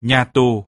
nhà tù.